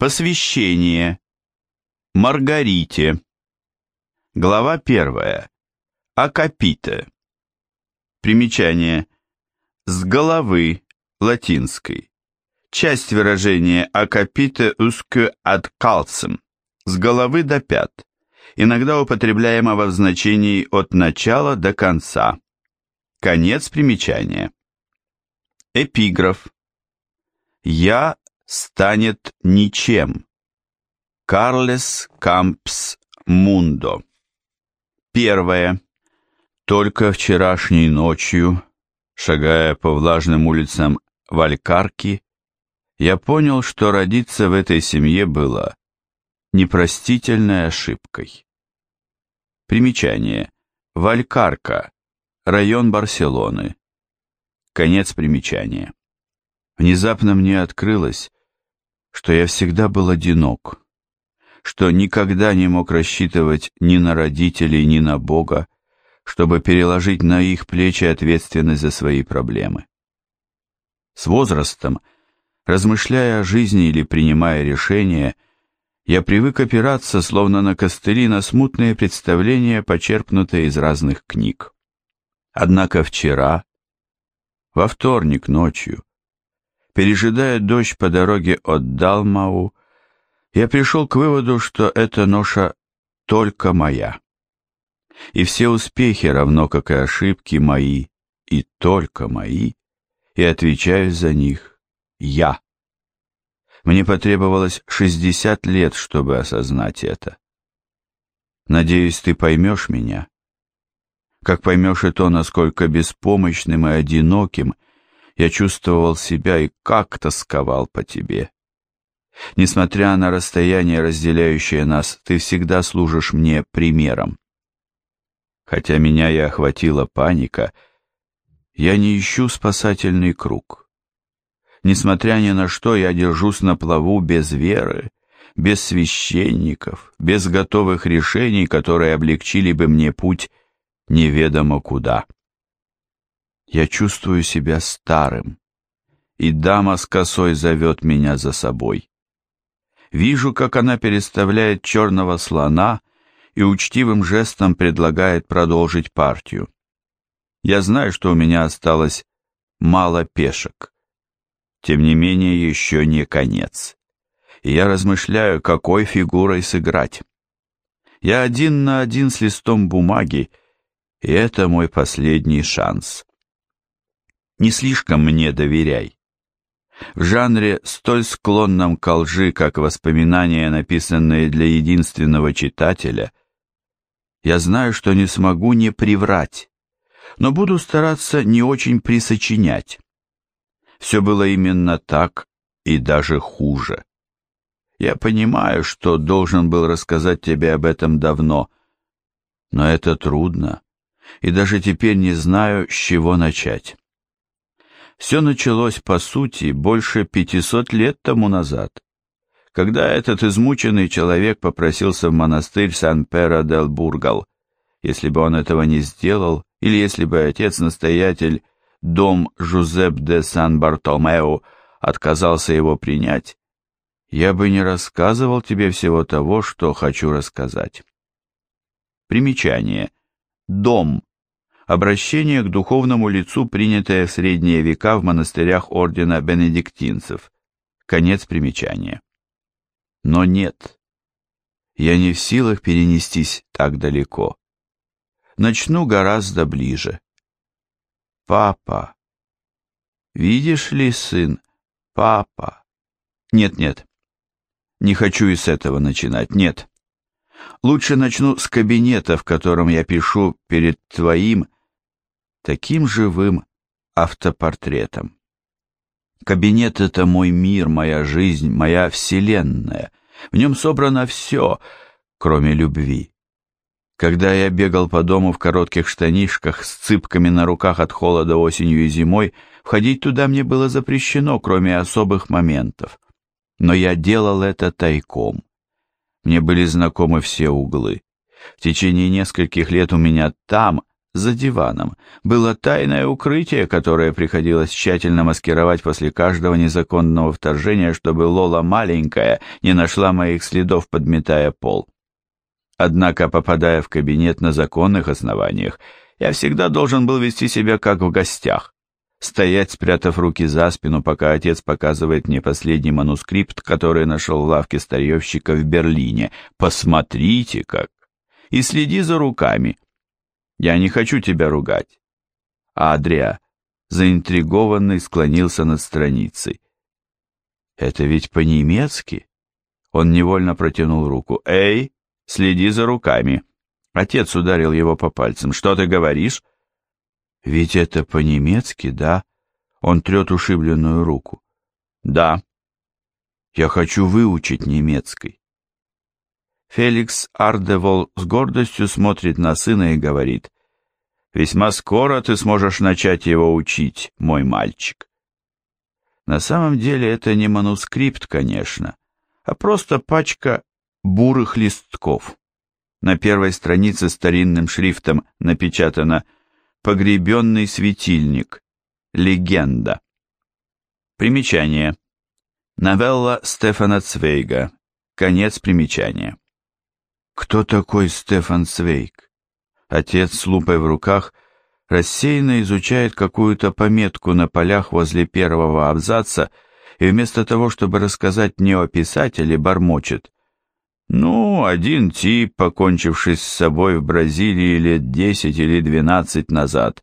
Посвящение. Маргарите. Глава первая. Акапите. Примечание. С головы, латинской. Часть выражения акапите усque ad calcem. С головы до пят. Иногда употребляемого в значении от начала до конца. Конец примечания. Эпиграф. Я станет ничем. Карлес Кампс Мундо. Первое. Только вчерашней ночью, шагая по влажным улицам Валькарки, я понял, что родиться в этой семье было непростительной ошибкой. Примечание. Валькарка. Район Барселоны. Конец примечания. Внезапно мне открылось, что я всегда был одинок, что никогда не мог рассчитывать ни на родителей, ни на Бога, чтобы переложить на их плечи ответственность за свои проблемы. С возрастом, размышляя о жизни или принимая решения, я привык опираться, словно на костыли, на смутные представления, почерпнутые из разных книг. Однако вчера, во вторник ночью, Пережидая дождь по дороге от Далмау, я пришел к выводу, что эта ноша только моя. И все успехи, равно как и ошибки мои, и только мои, и отвечаю за них я. Мне потребовалось 60 лет, чтобы осознать это. Надеюсь, ты поймешь меня. Как поймешь и то, насколько беспомощным и одиноким – я чувствовал себя и как тосковал по тебе. Несмотря на расстояние, разделяющее нас, ты всегда служишь мне примером. Хотя меня и охватила паника, я не ищу спасательный круг. Несмотря ни на что, я держусь на плаву без веры, без священников, без готовых решений, которые облегчили бы мне путь неведомо куда. Я чувствую себя старым, и дама с косой зовет меня за собой. Вижу, как она переставляет черного слона и учтивым жестом предлагает продолжить партию. Я знаю, что у меня осталось мало пешек. Тем не менее, еще не конец. И я размышляю, какой фигурой сыграть. Я один на один с листом бумаги, и это мой последний шанс не слишком мне доверяй. В жанре, столь склонном к лжи, как воспоминания, написанные для единственного читателя, я знаю, что не смогу не приврать, но буду стараться не очень присочинять. Все было именно так и даже хуже. Я понимаю, что должен был рассказать тебе об этом давно, но это трудно, и даже теперь не знаю, с чего начать. Все началось, по сути, больше 500 лет тому назад, когда этот измученный человек попросился в монастырь Сан-Пера-дел-Бургал. Если бы он этого не сделал, или если бы отец-настоятель дом Жузеп де Сан-Бартомео отказался его принять, я бы не рассказывал тебе всего того, что хочу рассказать. Примечание. Дом Обращение к духовному лицу, принятое в средние века в монастырях ордена бенедиктинцев. Конец примечания. Но нет, я не в силах перенестись так далеко. Начну гораздо ближе. Папа. Видишь ли, сын? Папа. Нет-нет. Не хочу и с этого начинать. Нет. Лучше начну с кабинета, в котором я пишу перед твоим таким живым автопортретом. Кабинет — это мой мир, моя жизнь, моя вселенная. В нем собрано все, кроме любви. Когда я бегал по дому в коротких штанишках с цыпками на руках от холода осенью и зимой, входить туда мне было запрещено, кроме особых моментов. Но я делал это тайком. Мне были знакомы все углы. В течение нескольких лет у меня там за диваном, было тайное укрытие, которое приходилось тщательно маскировать после каждого незаконного вторжения, чтобы Лола маленькая не нашла моих следов, подметая пол. Однако, попадая в кабинет на законных основаниях, я всегда должен был вести себя как в гостях. Стоять, спрятав руки за спину, пока отец показывает мне последний манускрипт, который нашел в лавке старьевщика в Берлине. Посмотрите как! И следи за руками. Я не хочу тебя ругать. Адрия, заинтригованный, склонился над страницей. Это ведь по-немецки? Он невольно протянул руку. Эй, следи за руками. Отец ударил его по пальцам. «Что ты говоришь?» «Ведь это по-немецки, да?» Он трет ушибленную руку. «Да». «Я хочу выучить немецкий». Феликс Ардевол с гордостью смотрит на сына и говорит, «Весьма скоро ты сможешь начать его учить, мой мальчик». На самом деле это не манускрипт, конечно, а просто пачка бурых листков. На первой странице старинным шрифтом напечатано «Погребенный светильник. Легенда». Примечание. Новелла Стефана Цвейга. Конец примечания. Кто такой Стефан Цвейг? Отец с лупой в руках рассеянно изучает какую-то пометку на полях возле первого абзаца и вместо того, чтобы рассказать мне о писателе, бормочет. Ну, один тип, покончивший с собой в Бразилии лет десять или двенадцать назад.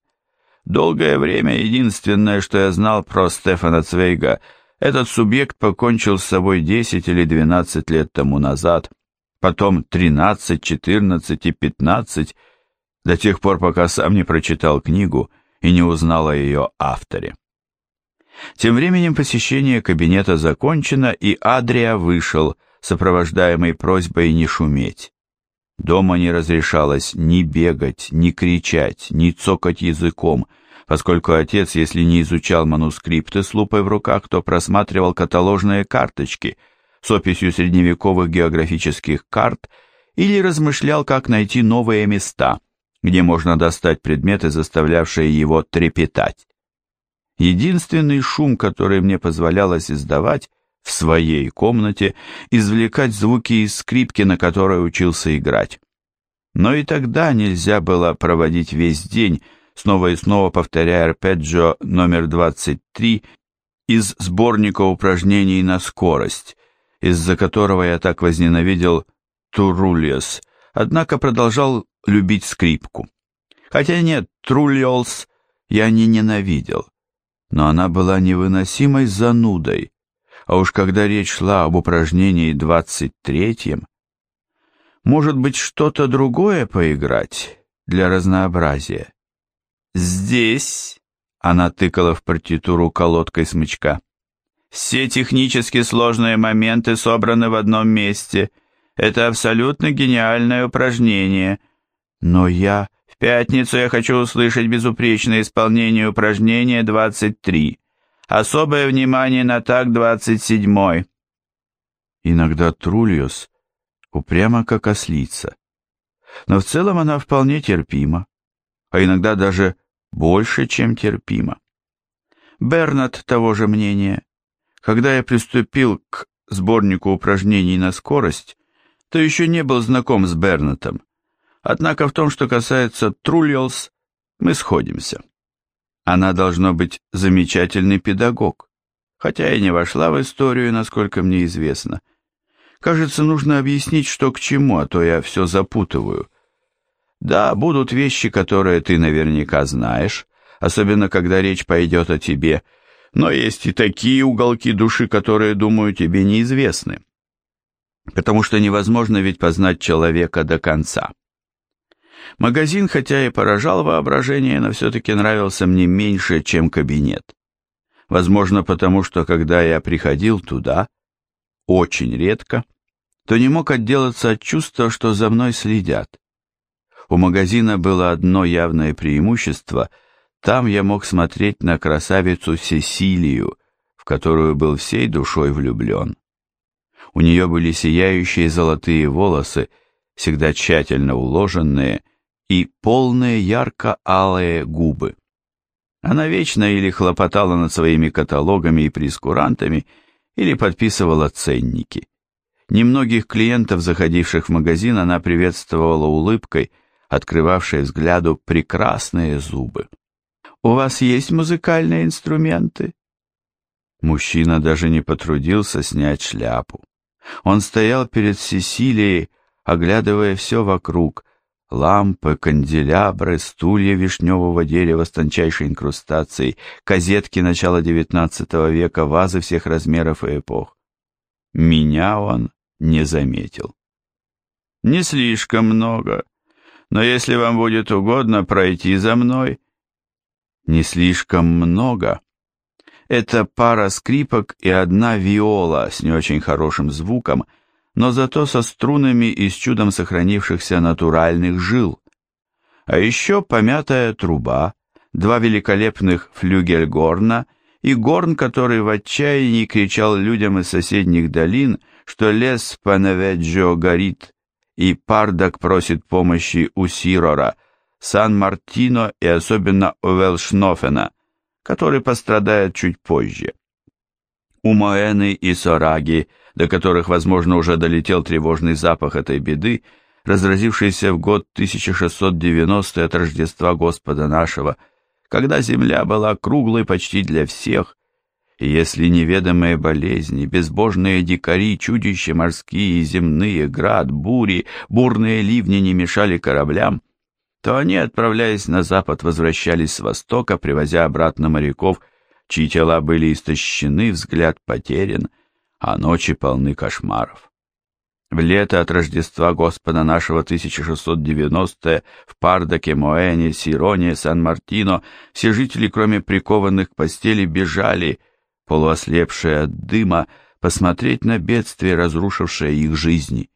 Долгое время единственное, что я знал про Стефана Цвейга, этот субъект покончил с собой десять или двенадцать лет тому назад, потом тринадцать, четырнадцать и пятнадцать, до тех пор, пока сам не прочитал книгу и не узнал о ее авторе. Тем временем посещение кабинета закончено, и Адрия вышел – сопровождаемый просьбой не шуметь. Дома не разрешалось ни бегать, ни кричать, ни цокать языком, поскольку отец, если не изучал манускрипты с лупой в руках, то просматривал каталожные карточки с описью средневековых географических карт или размышлял, как найти новые места, где можно достать предметы, заставлявшие его трепетать. Единственный шум, который мне позволялось издавать, в своей комнате извлекать звуки из скрипки, на которой учился играть. Но и тогда нельзя было проводить весь день, снова и снова повторяя арпеджио номер 23 из сборника упражнений на скорость, из-за которого я так возненавидел Турулиос, однако продолжал любить скрипку. Хотя нет, Трульолс я не ненавидел, но она была невыносимой занудой, а уж когда речь шла об упражнении двадцать третьем, может быть, что-то другое поиграть для разнообразия? Здесь, она тыкала в партитуру колодкой смычка, все технически сложные моменты собраны в одном месте. Это абсолютно гениальное упражнение. Но я... В пятницу я хочу услышать безупречное исполнение упражнения 23. Особое внимание на так двадцать седьмой. Иногда Трульос упрямо как ослица. Но в целом она вполне терпима, а иногда даже больше, чем терпима. Бернат того же мнения. Когда я приступил к сборнику упражнений на скорость, то еще не был знаком с Бернатом. Однако в том, что касается Трульолс, мы сходимся. Она должно быть замечательный педагог, хотя и не вошла в историю, насколько мне известно. Кажется, нужно объяснить, что к чему, а то я все запутываю. Да, будут вещи, которые ты наверняка знаешь, особенно когда речь пойдет о тебе, но есть и такие уголки души, которые, думаю, тебе неизвестны. Потому что невозможно ведь познать человека до конца. Магазин, хотя и поражал воображение, но все-таки нравился мне меньше, чем кабинет. Возможно, потому что, когда я приходил туда, очень редко, то не мог отделаться от чувства, что за мной следят. У магазина было одно явное преимущество – там я мог смотреть на красавицу Сесилию, в которую был всей душой влюблен. У нее были сияющие золотые волосы, всегда тщательно уложенные, и полные ярко-алые губы. Она вечно или хлопотала над своими каталогами и прескурантами, или подписывала ценники. Немногих клиентов, заходивших в магазин, она приветствовала улыбкой, открывавшей взгляду прекрасные зубы. «У вас есть музыкальные инструменты?» Мужчина даже не потрудился снять шляпу. Он стоял перед Сесилией, оглядывая все вокруг, лампы, канделябры, стулья вишневого дерева с тончайшей инкрустацией, козетки начала XIX века, вазы всех размеров и эпох. Меня он не заметил. «Не слишком много, но если вам будет угодно пройти за мной...» «Не слишком много?» Это пара скрипок и одна виола с не очень хорошим звуком, но зато со струнами и с чудом сохранившихся натуральных жил. А еще помятая труба, два великолепных флюгельгорна и горн, который в отчаянии кричал людям из соседних долин, что лес Панаведжио горит, и Пардак просит помощи у Сирора, Сан-Мартино и особенно у Велшнофена, который пострадает чуть позже. У Моэны и Сораги, до которых, возможно, уже долетел тревожный запах этой беды, разразившийся в год 1690 от Рождества Господа нашего, когда земля была круглой почти для всех, и если неведомые болезни, безбожные дикари, чудища морские и земные, град, бури, бурные ливни не мешали кораблям, то они, отправляясь на запад, возвращались с востока, привозя обратно моряков, чьи тела были истощены, взгляд потерян, а ночи полны кошмаров. В лето от Рождества Господа нашего 1690 в Пардаке, Моэне, Сироне, Сан-Мартино все жители, кроме прикованных к постели, бежали, полуослепшие от дыма, посмотреть на бедствие, разрушившее их жизни.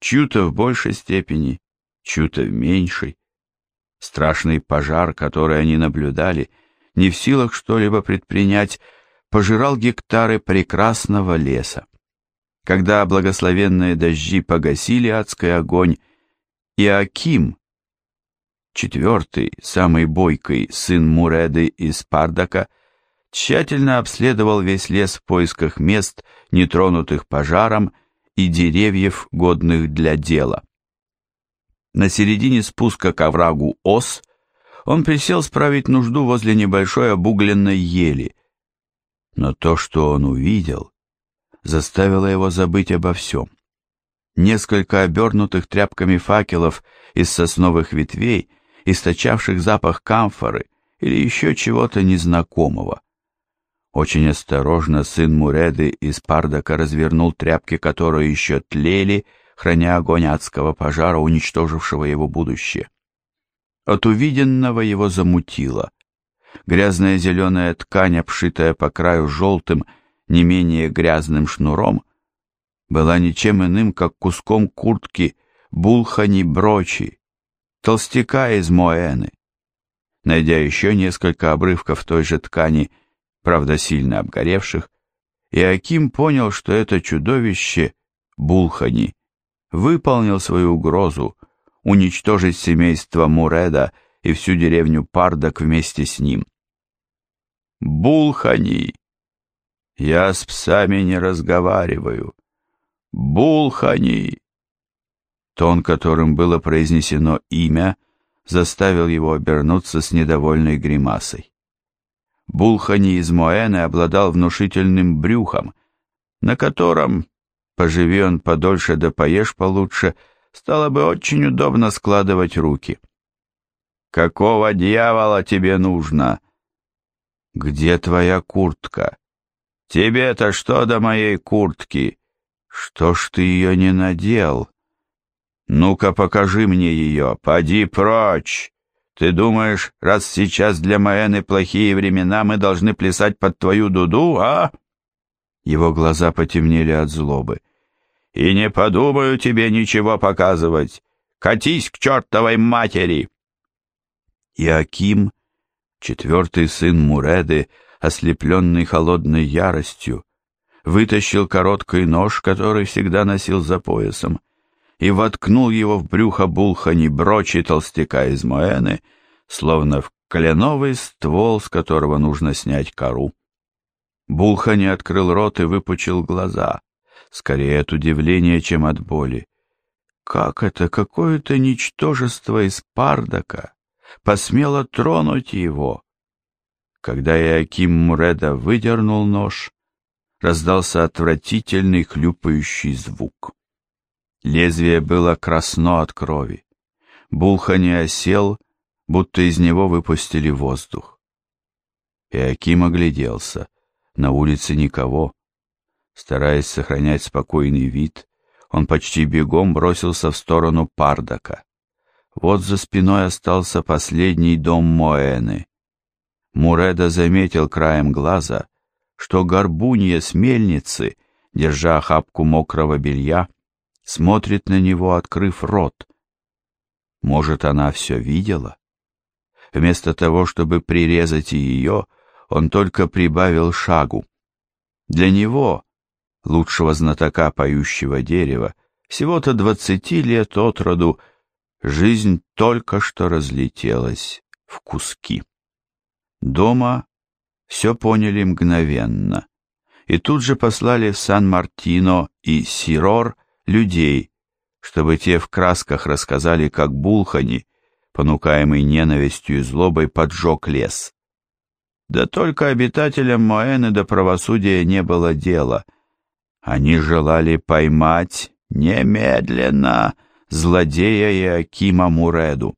Чью-то в большей степени, чью-то в меньшей. Страшный пожар, который они наблюдали, не в силах что-либо предпринять, пожирал гектары прекрасного леса. Когда благословенные дожди погасили адский огонь, Иаким, четвертый, самый бойкий сын Муреды из Пардака, тщательно обследовал весь лес в поисках мест, нетронутых пожаром, и деревьев, годных для дела. На середине спуска к оврагу Ос он присел справить нужду возле небольшой обугленной ели. Но то, что он увидел, заставило его забыть обо всем. Несколько обернутых тряпками факелов из сосновых ветвей, источавших запах камфоры или еще чего-то незнакомого. Очень осторожно сын Муреды из Пардака развернул тряпки, которые еще тлели, храня огонь адского пожара, уничтожившего его будущее. От увиденного его замутило. Грязная зеленая ткань, обшитая по краю желтым, не менее грязным шнуром, была ничем иным, как куском куртки Булхани Брочи, толстяка из Моэны. Найдя еще несколько обрывков той же ткани, правда сильно обгоревших, Иаким понял, что это чудовище Булхани выполнил свою угрозу уничтожить семейство Муреда и всю деревню Пардак вместе с ним. Булхани! Я с псами не разговариваю. Булхани! Тон, которым было произнесено имя, заставил его обернуться с недовольной гримасой. Булхани из Моэны обладал внушительным брюхом, на котором Поживи он подольше да поешь получше, стало бы очень удобно складывать руки. «Какого дьявола тебе нужно?» «Где твоя куртка?» «Тебе-то что до моей куртки? Что ж ты ее не надел?» «Ну-ка покажи мне ее, поди прочь!» Ты думаешь, раз сейчас для Маэны плохие времена, мы должны плясать под твою дуду, а?» Его глаза потемнели от злобы. «И не подумаю тебе ничего показывать. Катись к чертовой матери!» Иаким, четвертый сын Муреды, ослепленный холодной яростью, вытащил короткий нож, который всегда носил за поясом, и воткнул его в брюхо Булхани брочи толстяка из Моэны, словно в кленовый ствол, с которого нужно снять кору. Булхани открыл рот и выпучил глаза, скорее от удивления, чем от боли. Как это какое-то ничтожество из Пардака посмело тронуть его? Когда Иаким Муреда выдернул нож, раздался отвратительный хлюпающий звук. Лезвие было красно от крови. Булхани осел, будто из него выпустили воздух. Иаким огляделся. На улице никого. Стараясь сохранять спокойный вид, он почти бегом бросился в сторону Пардака. Вот за спиной остался последний дом Моэны. Муреда заметил краем глаза, что горбунья с мельницы, держа охапку мокрого белья, смотрит на него, открыв рот. Может, она все видела? Вместо того, чтобы прирезать ее, он только прибавил шагу. Для него, лучшего знатока поющего дерева, всего-то двадцати лет от роду, жизнь только что разлетелась в куски. Дома все поняли мгновенно, и тут же послали в Сан-Мартино и Сирор людей, чтобы те в красках рассказали, как Булхани, понукаемый ненавистью и злобой, поджег лес. Да только обитателям Моэны до правосудия не было дела. Они желали поймать немедленно злодея Иакима Муреду.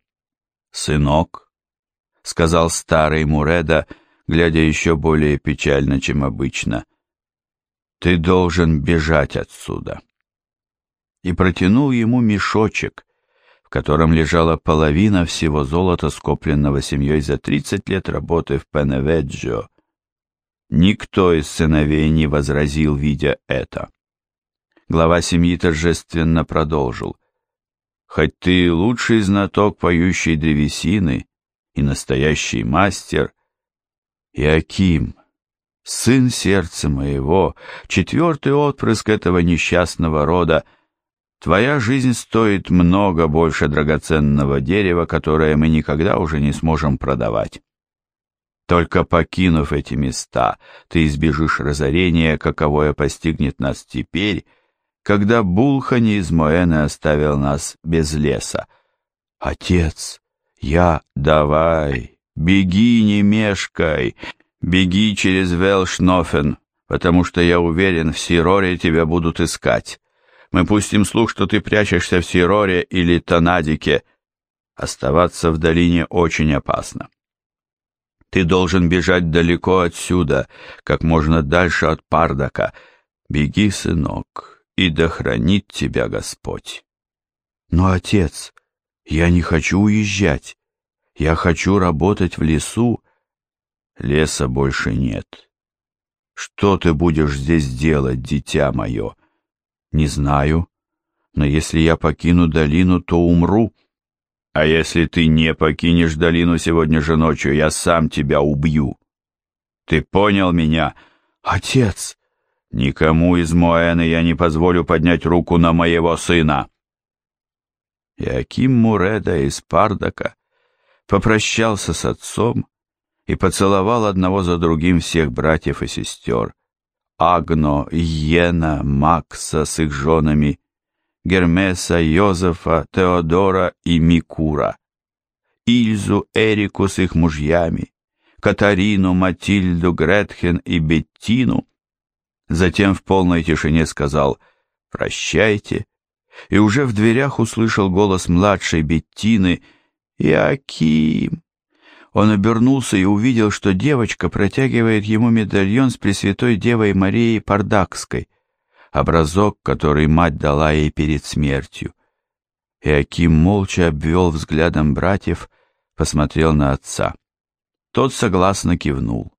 «Сынок», — сказал старый Муреда, глядя еще более печально, чем обычно, — «ты должен бежать отсюда». И протянул ему мешочек, в котором лежала половина всего золота, скопленного семьей за 30 лет работы в Пеневеджио. Никто из сыновей не возразил, видя это. Глава семьи торжественно продолжил. «Хоть ты лучший знаток поющей древесины и настоящий мастер, Иаким, сын сердца моего, четвертый отпрыск этого несчастного рода — Твоя жизнь стоит много больше драгоценного дерева, которое мы никогда уже не сможем продавать. Только покинув эти места, ты избежишь разорения, каковое постигнет нас теперь, когда Булхани из Моэны оставил нас без леса. Отец, я... Давай, беги, не мешкай, беги через Велшнофен, потому что я уверен, в Сироре тебя будут искать. Мы пустим слух, что ты прячешься в Сироре или Тонадике. Оставаться в долине очень опасно. Ты должен бежать далеко отсюда, как можно дальше от Пардака. Беги, сынок, и да хранит тебя Господь. Но, отец, я не хочу уезжать. Я хочу работать в лесу. Леса больше нет. Что ты будешь здесь делать, дитя мое? Не знаю, но если я покину долину, то умру. А если ты не покинешь долину сегодня же ночью, я сам тебя убью. Ты понял меня? Отец, никому из Моэны я не позволю поднять руку на моего сына. Иаким Муреда из Пардака попрощался с отцом и поцеловал одного за другим всех братьев и сестер. Агно, Йена, Макса с их женами, Гермеса, Йозефа, Теодора и Микура, Ильзу, Эрику с их мужьями, Катарину, Матильду, Гретхен и Беттину. Затем в полной тишине сказал «Прощайте», и уже в дверях услышал голос младшей Беттины «Иаким». Он обернулся и увидел, что девочка протягивает ему медальон с Пресвятой Девой Марией Пардакской, образок, который мать дала ей перед смертью. Иаким молча обвел взглядом братьев, посмотрел на отца. Тот согласно кивнул.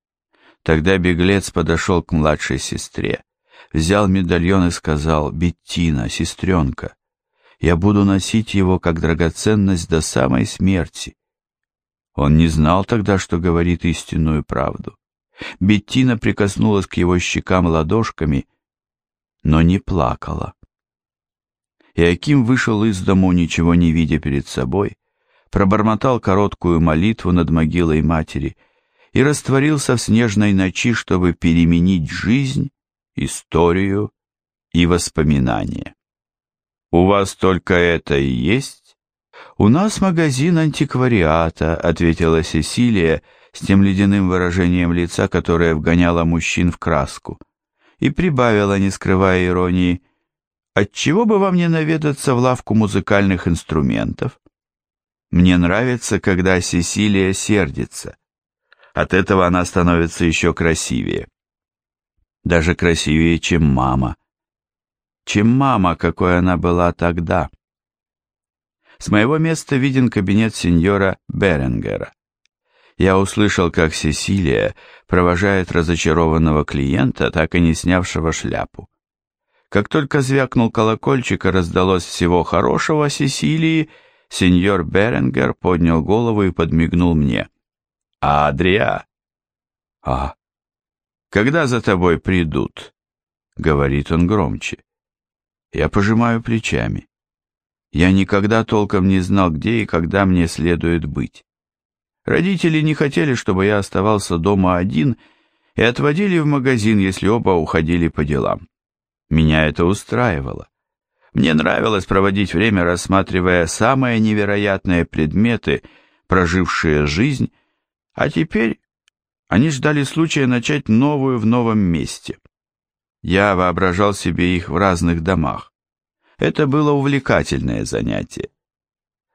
Тогда беглец подошел к младшей сестре, взял медальон и сказал, «Беттина, сестренка, я буду носить его как драгоценность до самой смерти. Он не знал тогда, что говорит истинную правду. Беттина прикоснулась к его щекам ладошками, но не плакала. Иаким вышел из дому, ничего не видя перед собой, пробормотал короткую молитву над могилой матери и растворился в снежной ночи, чтобы переменить жизнь, историю и воспоминания. «У вас только это и есть?» «У нас магазин антиквариата», — ответила Сесилия с тем ледяным выражением лица, которое вгоняло мужчин в краску, и прибавила, не скрывая иронии, «Отчего бы вам не наведаться в лавку музыкальных инструментов?» Мне нравится, когда Сесилия сердится. От этого она становится еще красивее. Даже красивее, чем мама. Чем мама, какой она была тогда. С моего места виден кабинет сеньора Беренгера. Я услышал, как Сесилия провожает разочарованного клиента, так и не снявшего шляпу. Как только звякнул колокольчик и раздалось всего хорошего Сесилии, Сеньор Беренгер поднял голову и подмигнул мне. «А, Адриа?» «А?» «Когда за тобой придут?» — говорит он громче. Я пожимаю плечами. Я никогда толком не знал, где и когда мне следует быть. Родители не хотели, чтобы я оставался дома один, и отводили в магазин, если оба уходили по делам. Меня это устраивало. Мне нравилось проводить время, рассматривая самые невероятные предметы, прожившие жизнь, а теперь они ждали случая начать новую в новом месте. Я воображал себе их в разных домах. Это было увлекательное занятие.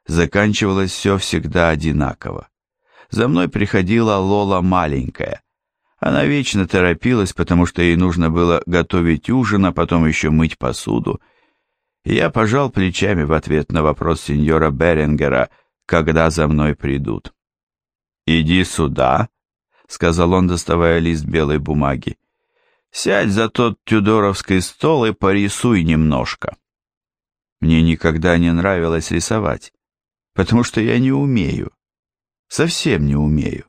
Заканчивалось все всегда одинаково. За мной приходила Лола маленькая. Она вечно торопилась, потому что ей нужно было готовить ужин, а потом еще мыть посуду — я пожал плечами в ответ на вопрос сеньора Берингера, когда за мной придут. «Иди сюда», — сказал он, доставая лист белой бумаги. «Сядь за тот тюдоровский стол и порисуй немножко». Мне никогда не нравилось рисовать, потому что я не умею, совсем не умею.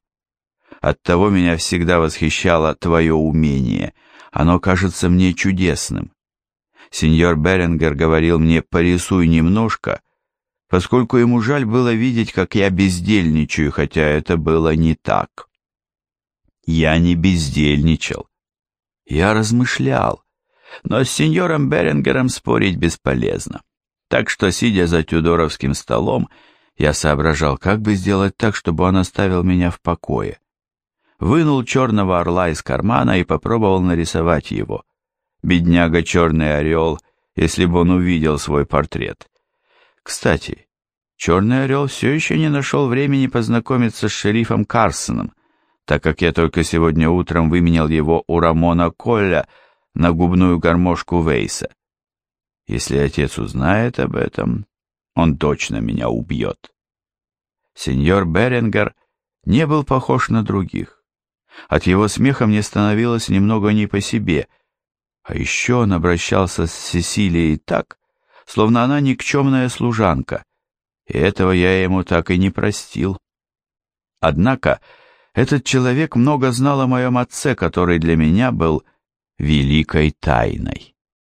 Оттого меня всегда восхищало твое умение, оно кажется мне чудесным. Сеньор Беренгер говорил мне «порисуй немножко», поскольку ему жаль было видеть, как я бездельничаю, хотя это было не так. Я не бездельничал. Я размышлял, но с сеньором Беренгером спорить бесполезно. Так что, сидя за тюдоровским столом, я соображал, как бы сделать так, чтобы он оставил меня в покое. Вынул черного орла из кармана и попробовал нарисовать его бедняга Черный Орел, если бы он увидел свой портрет. Кстати, Черный Орел все еще не нашел времени познакомиться с шерифом Карсоном, так как я только сегодня утром выменял его у Рамона Колля на губную гармошку Вейса. Если отец узнает об этом, он точно меня убьет. Сеньор Беренгер не был похож на других. От его смеха мне становилось немного не по себе — а еще он обращался с Сесилией так, словно она никчемная служанка, и этого я ему так и не простил. Однако этот человек много знал о моем отце, который для меня был великой тайной.